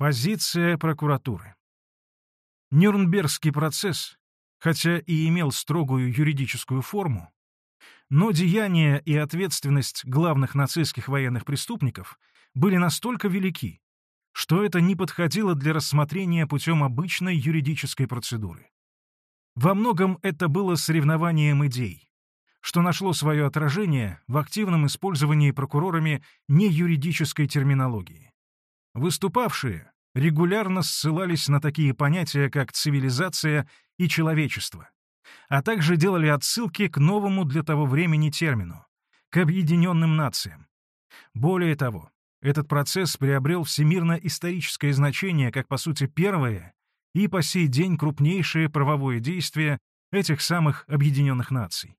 Позиция прокуратуры. Нюрнбергский процесс, хотя и имел строгую юридическую форму, но деяния и ответственность главных нацистских военных преступников были настолько велики, что это не подходило для рассмотрения путем обычной юридической процедуры. Во многом это было соревнованием идей, что нашло свое отражение в активном использовании прокурорами неюридической терминологии. Выступавшие регулярно ссылались на такие понятия, как цивилизация и человечество, а также делали отсылки к новому для того времени термину — к объединенным нациям. Более того, этот процесс приобрел всемирно-историческое значение как, по сути, первое и по сей день крупнейшее правовое действие этих самых объединенных наций.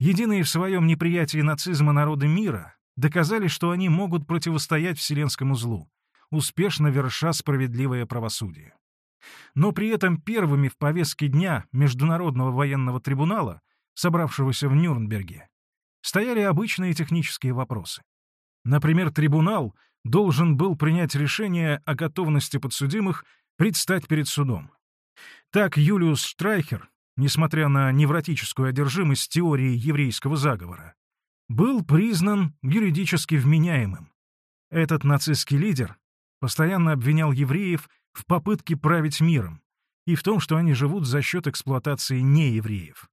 Единые в своем неприятии нацизма народы мира доказали, что они могут противостоять вселенскому злу, успешно верша справедливое правосудие. Но при этом первыми в повестке дня Международного военного трибунала, собравшегося в Нюрнберге, стояли обычные технические вопросы. Например, трибунал должен был принять решение о готовности подсудимых предстать перед судом. Так Юлиус Штрайхер, несмотря на невротическую одержимость теории еврейского заговора, был признан юридически вменяемым. Этот нацистский лидер постоянно обвинял евреев в попытке править миром и в том, что они живут за счет эксплуатации неевреев.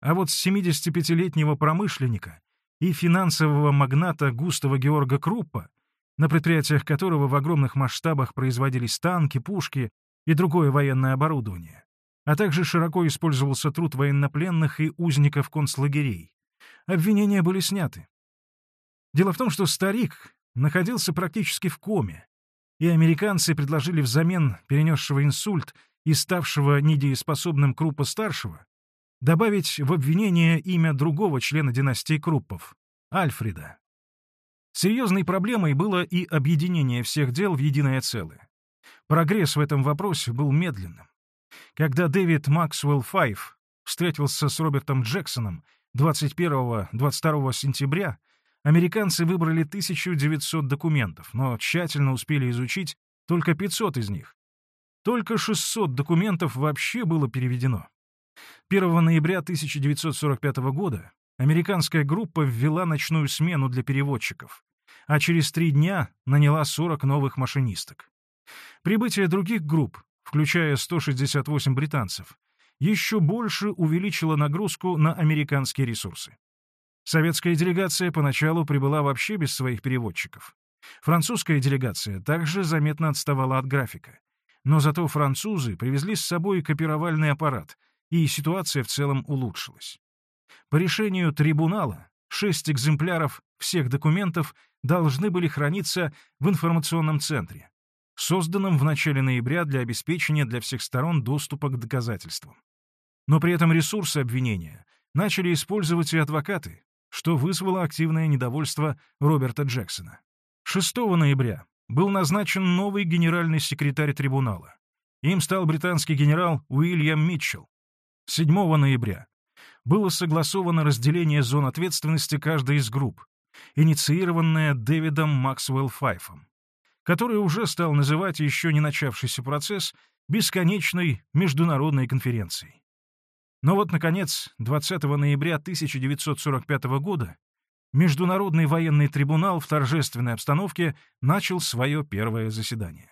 А вот с 75-летнего промышленника и финансового магната Густава Георга Круппа, на предприятиях которого в огромных масштабах производились танки, пушки и другое военное оборудование, а также широко использовался труд военнопленных и узников концлагерей, обвинения были сняты. Дело в том, что старик находился практически в коме, и американцы предложили взамен перенесшего инсульт и ставшего недееспособным Круппа-старшего добавить в обвинение имя другого члена династии Круппов — Альфреда. Серьезной проблемой было и объединение всех дел в единое целое. Прогресс в этом вопросе был медленным. Когда Дэвид Максвелл Файв встретился с Робертом Джексоном 21-22 сентября Американцы выбрали 1900 документов, но тщательно успели изучить только 500 из них. Только 600 документов вообще было переведено. 1 ноября 1945 года американская группа ввела ночную смену для переводчиков, а через три дня наняла 40 новых машинисток. Прибытие других групп, включая 168 британцев, еще больше увеличило нагрузку на американские ресурсы. Советская делегация поначалу прибыла вообще без своих переводчиков. Французская делегация также заметно отставала от графика. Но зато французы привезли с собой копировальный аппарат, и ситуация в целом улучшилась. По решению трибунала шесть экземпляров всех документов должны были храниться в информационном центре, созданном в начале ноября для обеспечения для всех сторон доступа к доказательствам. Но при этом ресурсы обвинения начали использовать и адвокаты, что вызвало активное недовольство Роберта Джексона. 6 ноября был назначен новый генеральный секретарь трибунала. Им стал британский генерал Уильям Митчелл. 7 ноября было согласовано разделение зон ответственности каждой из групп, инициированное Дэвидом Максвелл Файфом, который уже стал называть еще не начавшийся процесс бесконечной международной конференцией. Но вот, наконец, 20 ноября 1945 года Международный военный трибунал в торжественной обстановке начал свое первое заседание.